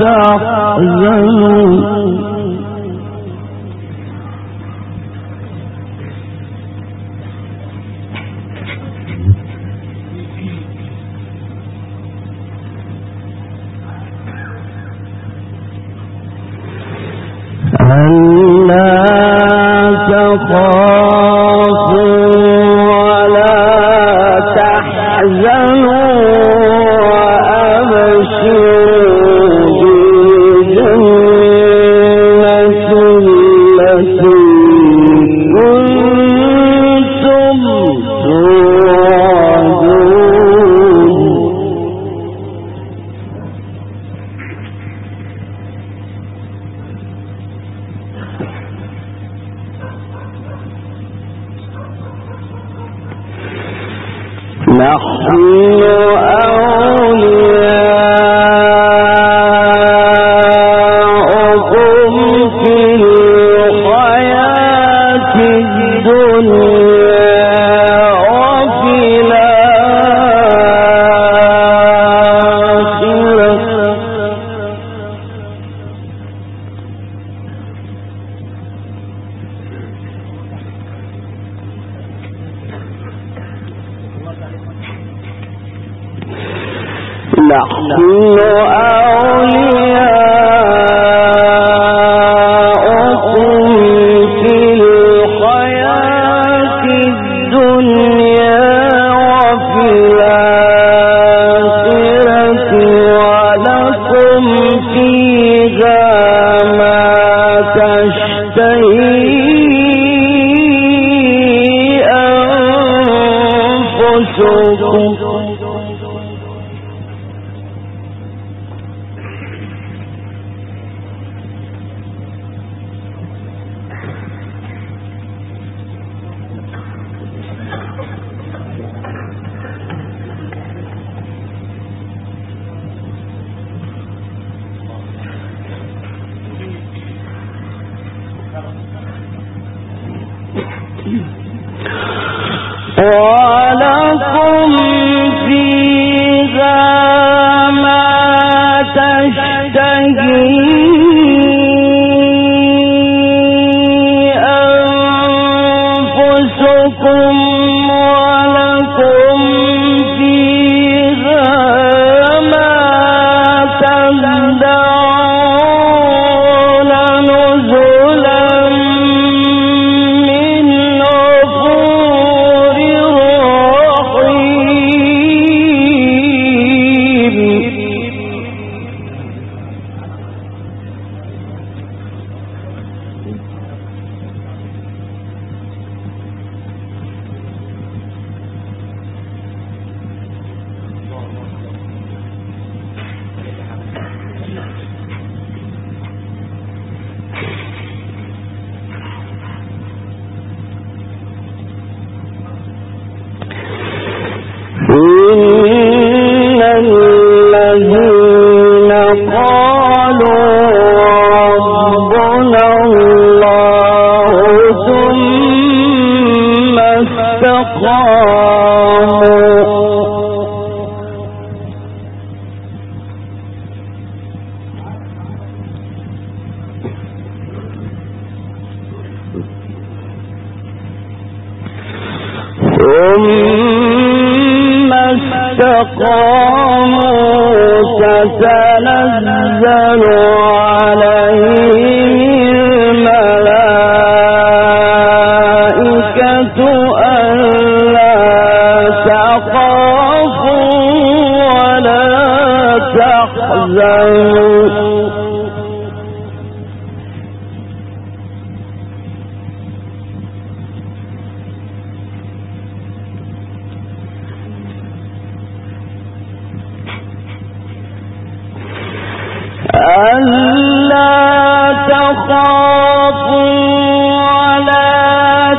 تحزنوا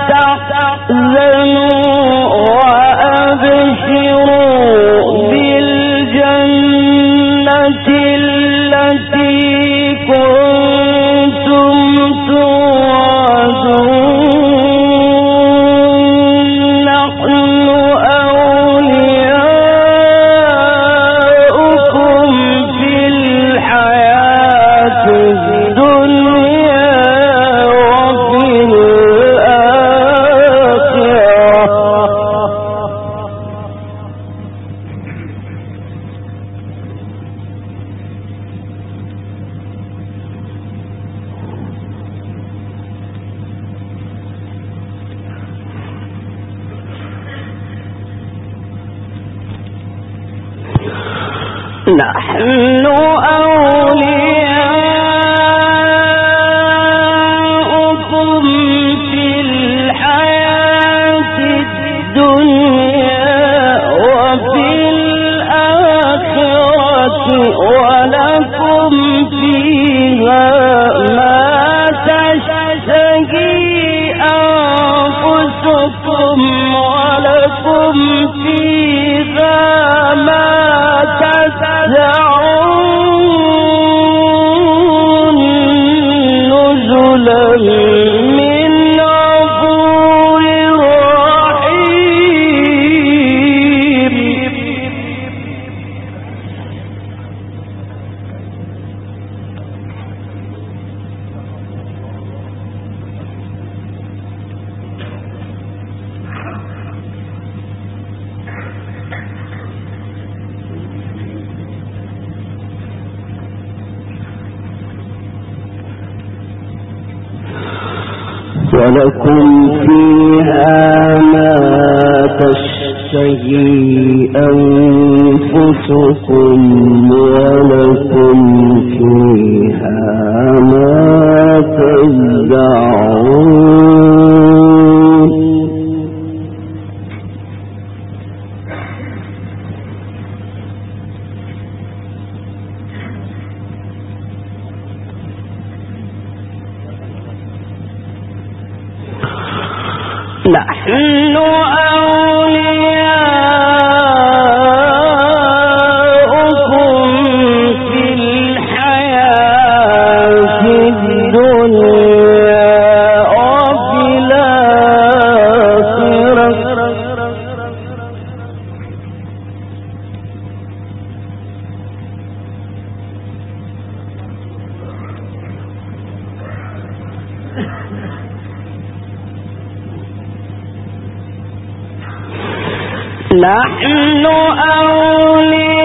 ولكم ولكم نحن أولياؤكم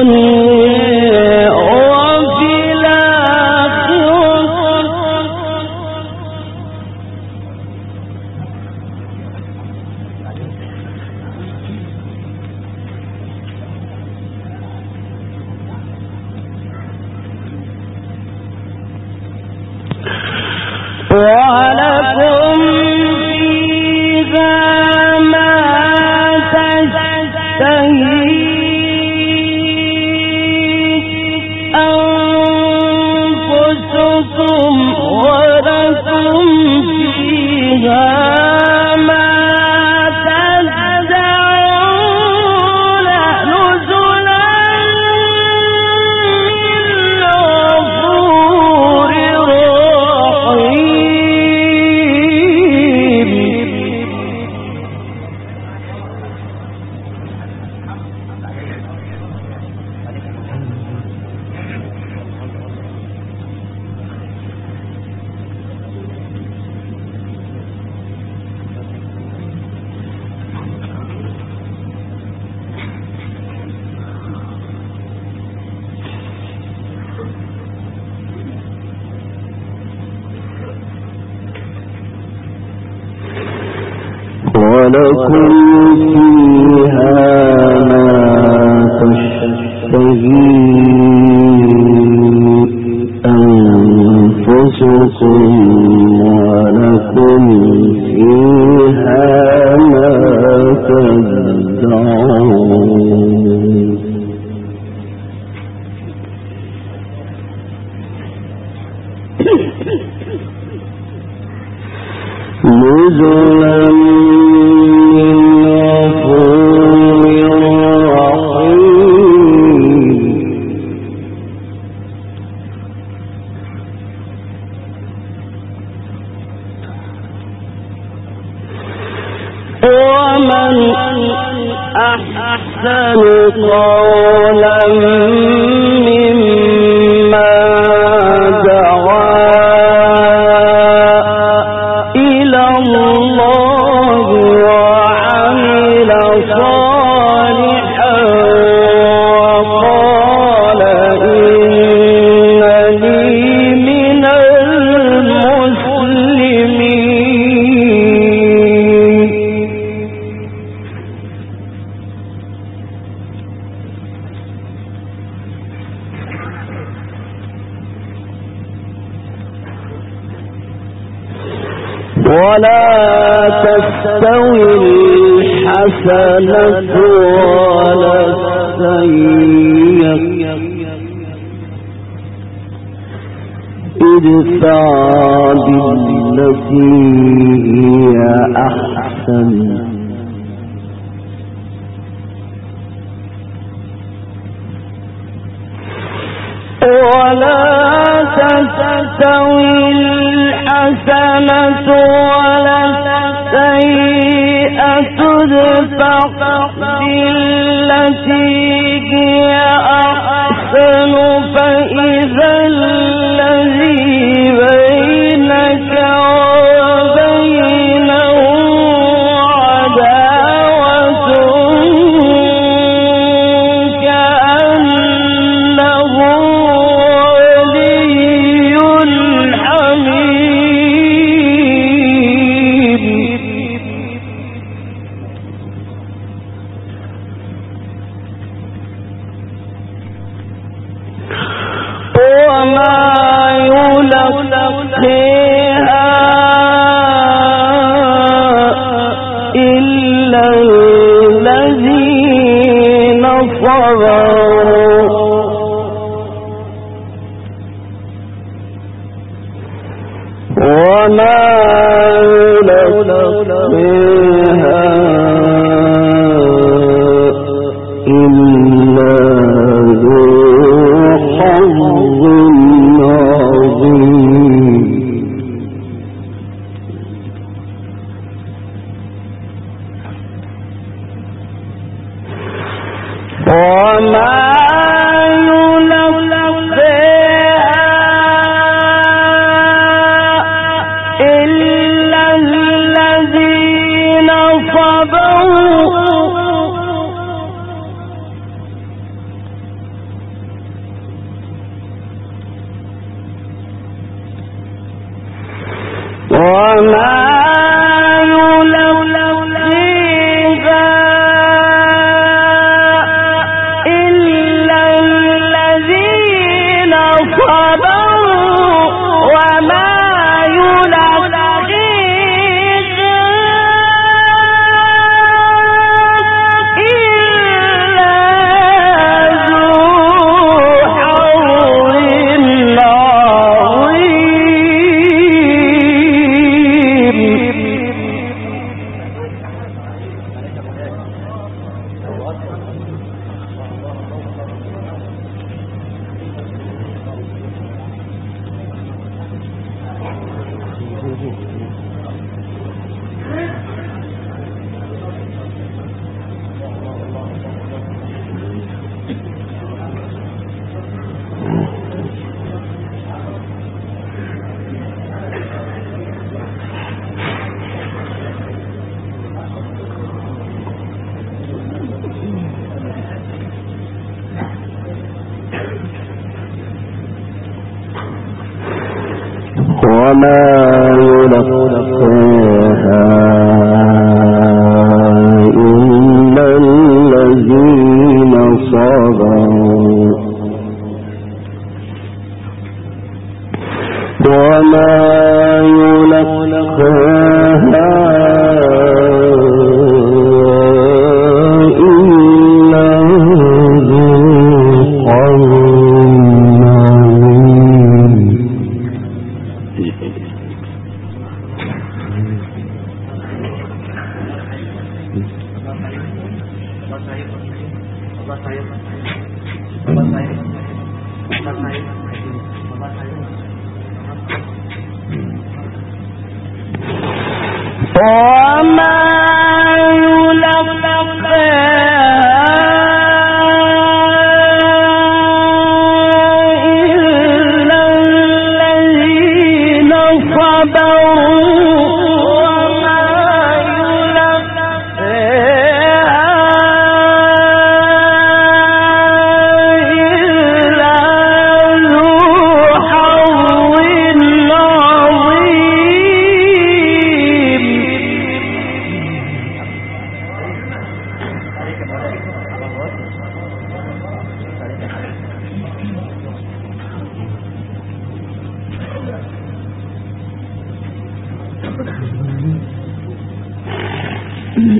ما ولا تستوي الحسنة ولا السيئة تدفع بالتي هي أحسن فإذا الذي بينك وما وما يلقى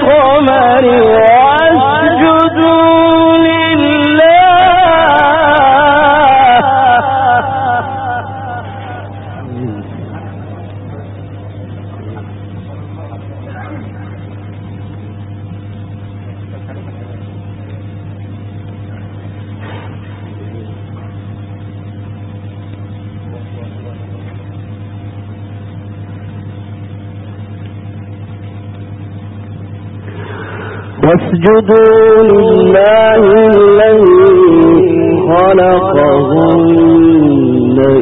هي أحسن فإذا واسجدوا لله الذي خلقهن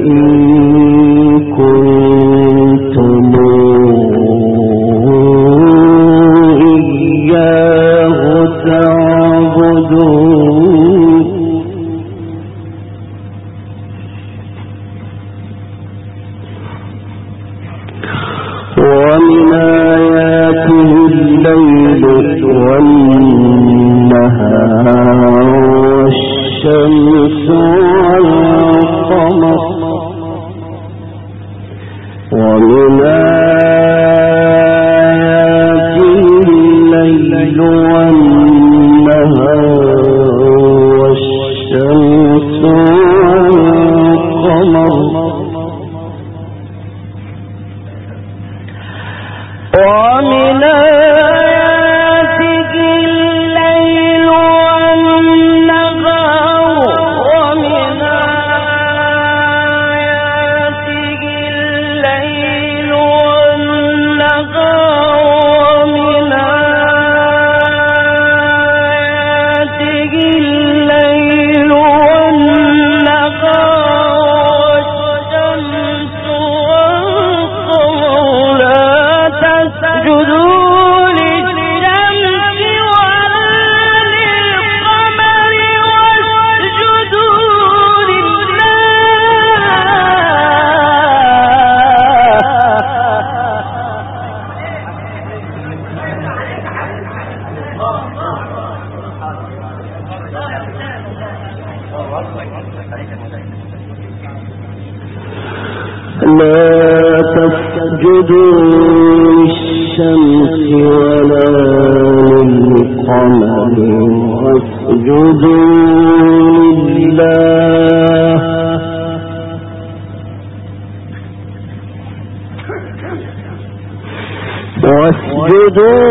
إن كنتم إياه تعبدون. واسجدوا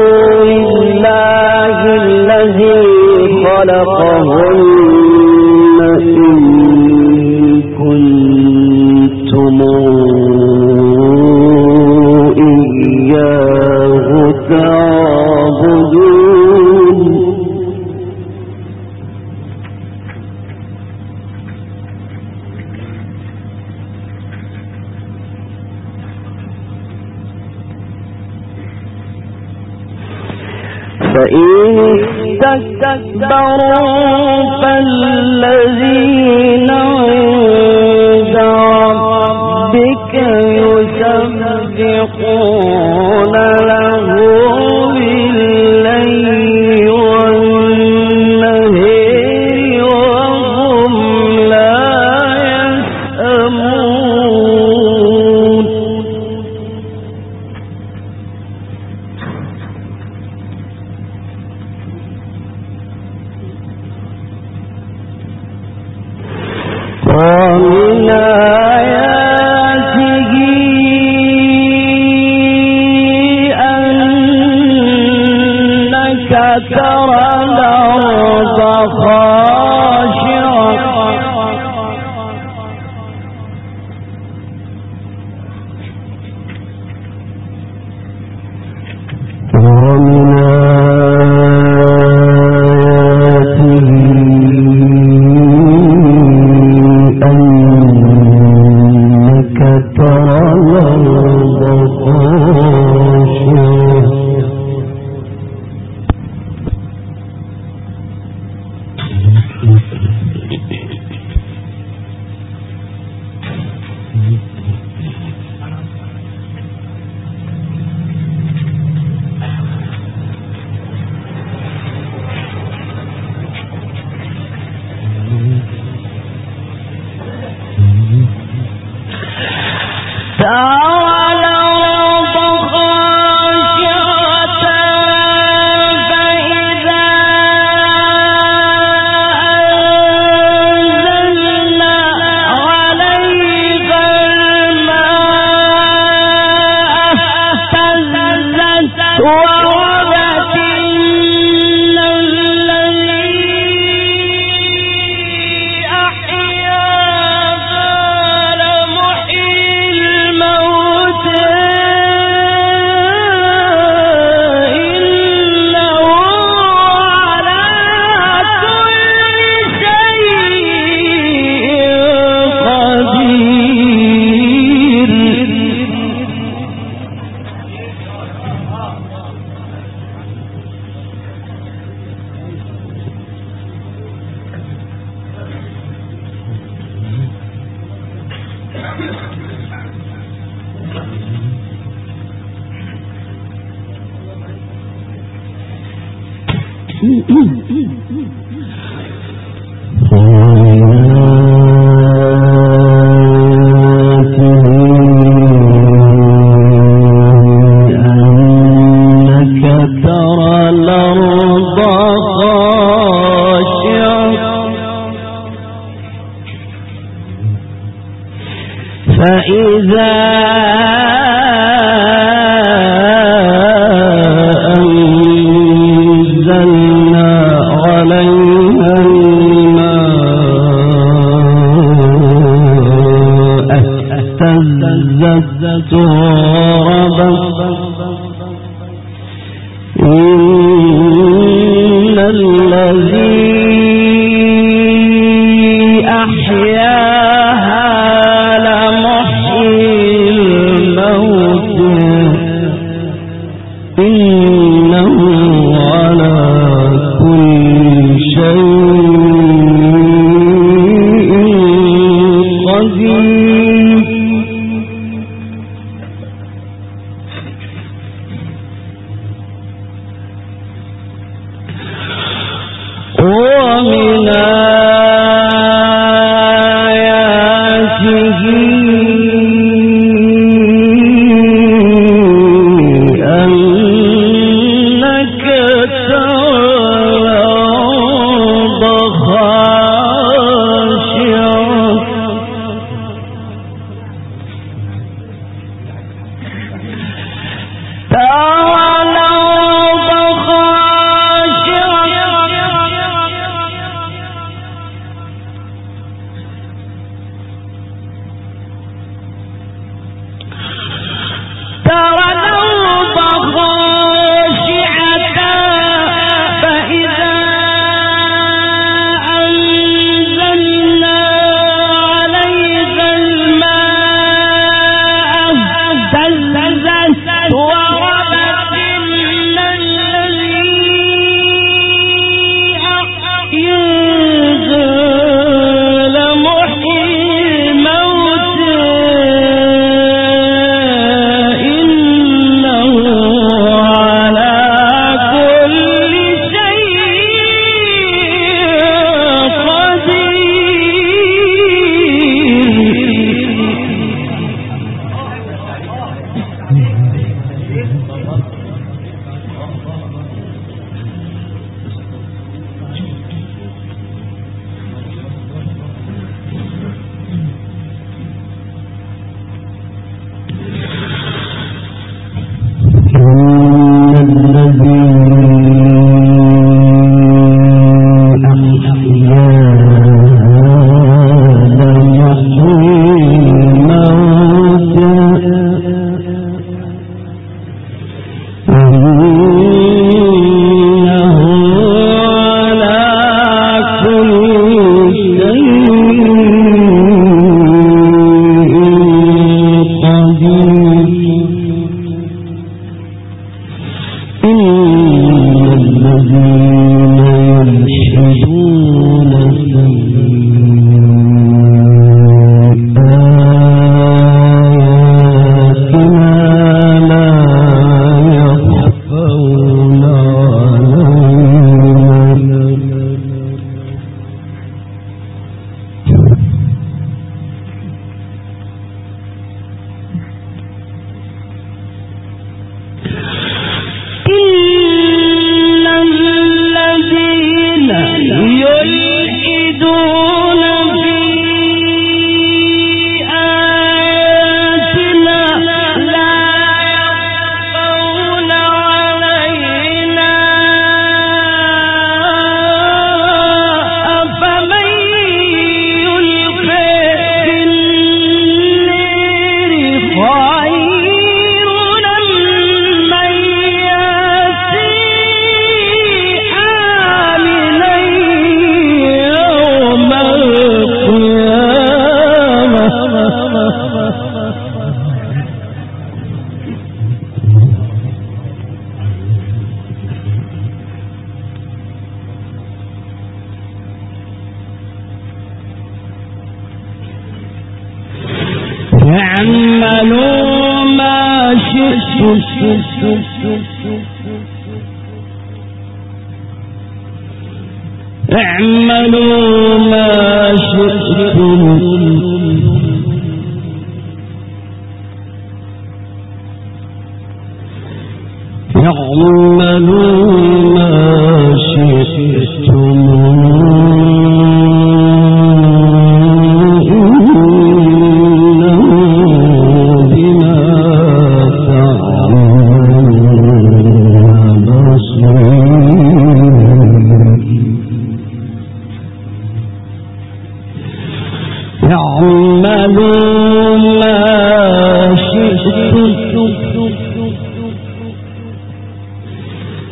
الأرض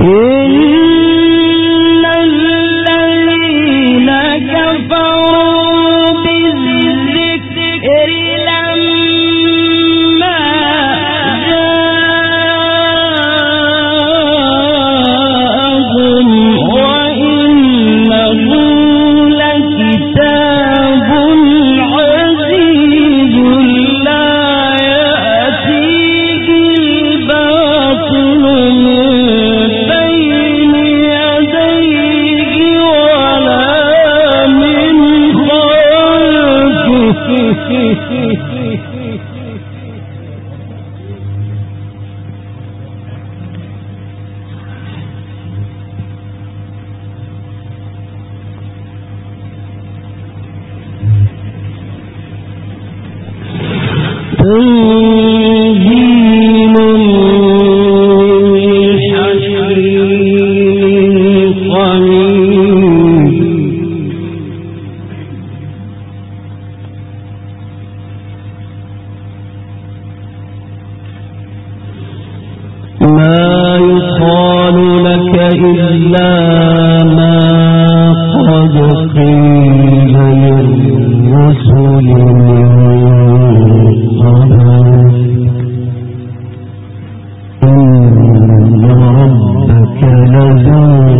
Hey. موجود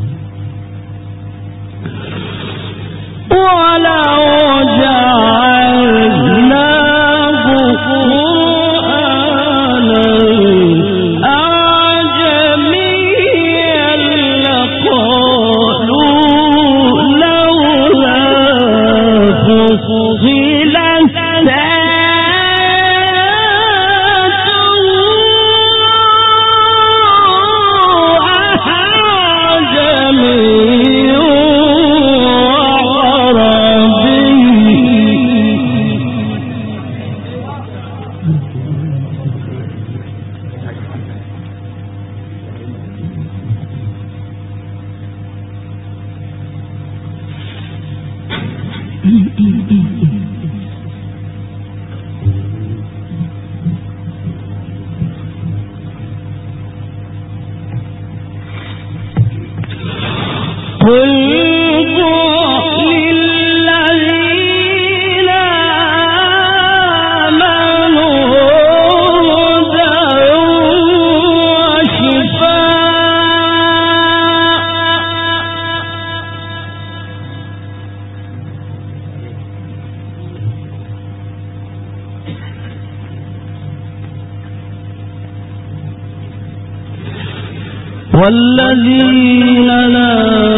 والذين لا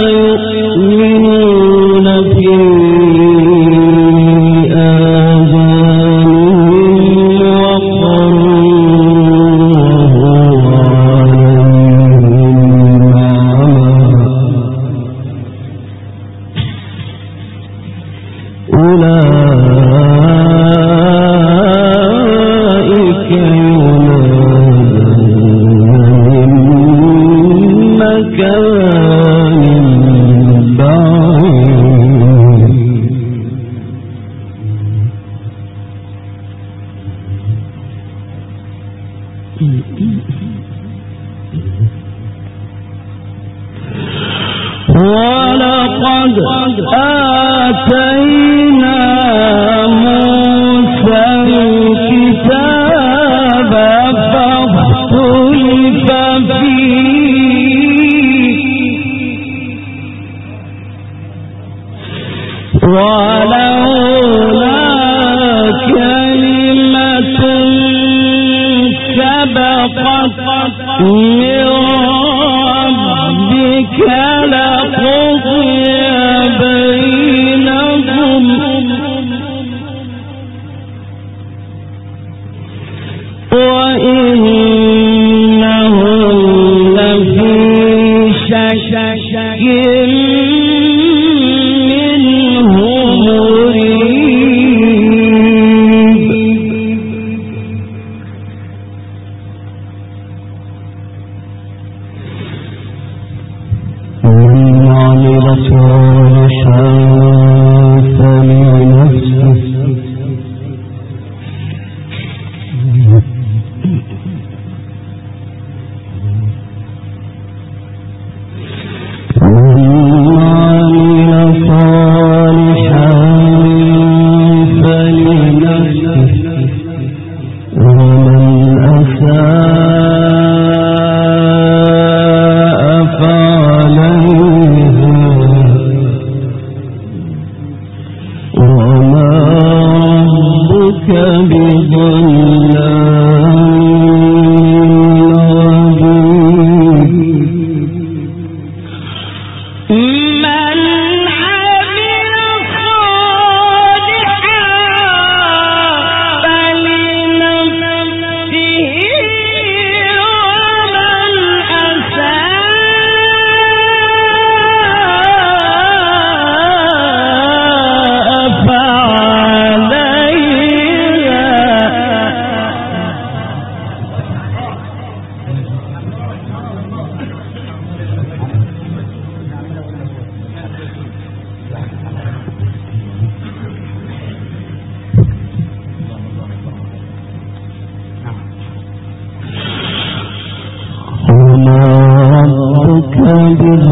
يؤمنون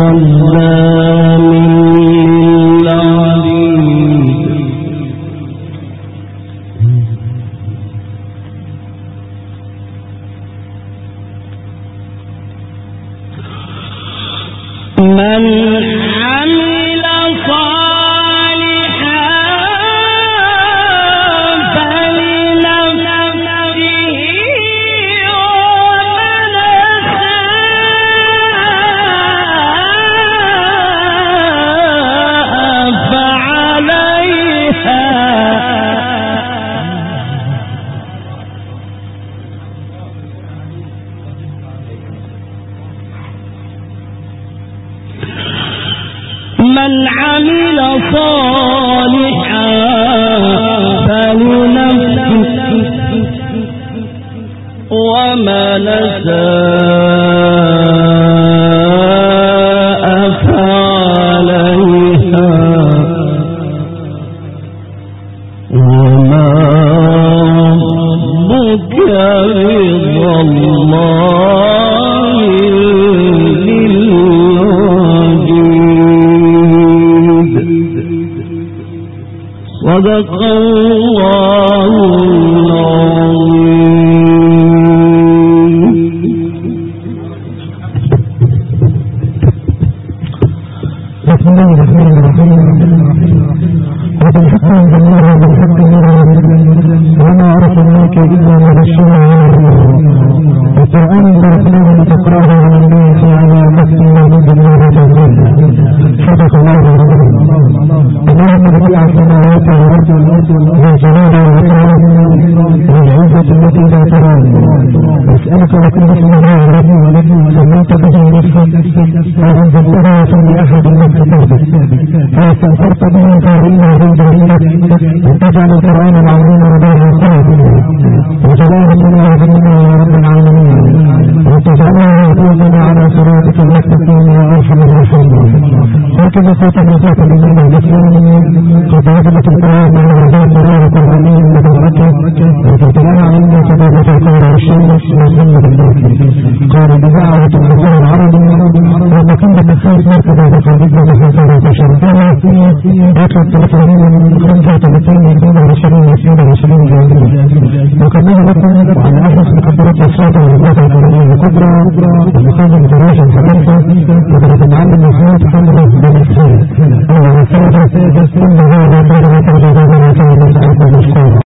وقد المعلم